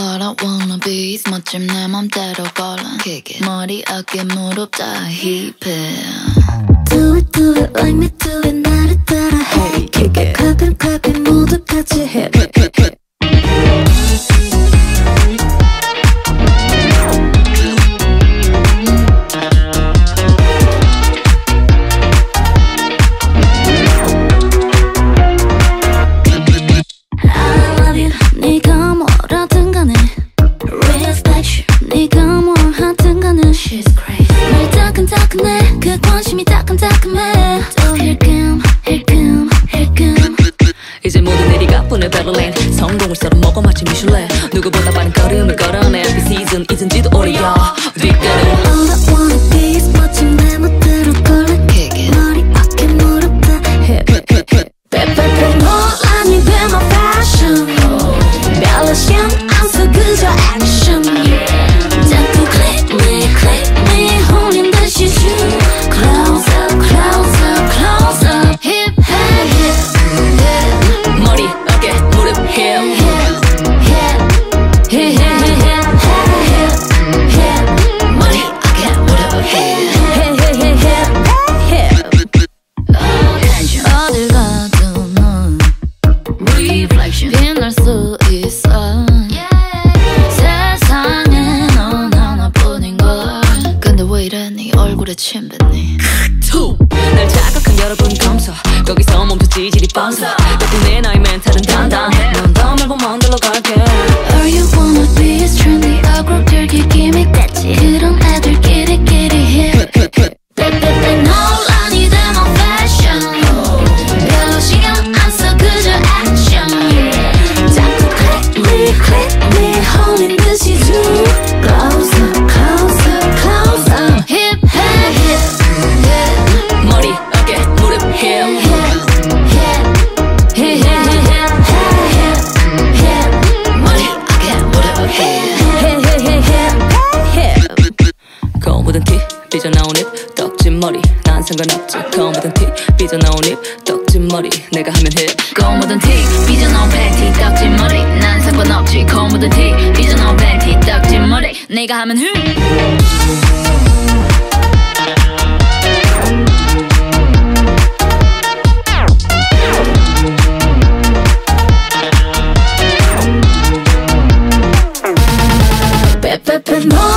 All I wanna be is 멋짐 내 맘대로 걸어 머리 어깨 무릎 다 힙해 Do it do it like me do it 나를 따라 해 Kick it clap it clap it 모두 같이 해 She's crazy. 말 따끈따끈해. 그 관심이 따끈따끈해. 또 힐끔 힐끔 힐끔. 이제 모두 내리가 보내 베를린 성공을 썰어 먹어 마치 미슐랭 누구보다 빠른 걸음을 걸어내. 그 시즌 잊은지도 오래야. 뒷걸음 감사 거기서 멈춰 지질이 뻔서 덕분에 나의 멘탈은 단단해. 넌더 말고 먼 데로 갈게. All you wanna 묻은 티 삐져나온 입 떡진 머리. 난 상관없지. 묻은 티 삐져나온 입 떡진 머리. 내가 하면 힙 묻은 티 삐져나온 팬티 떡진 머리. 난 상관없지. 묻은 티 삐져나온 팬티 떡진 머리. 내가 하면 흠. 빼빼빼 너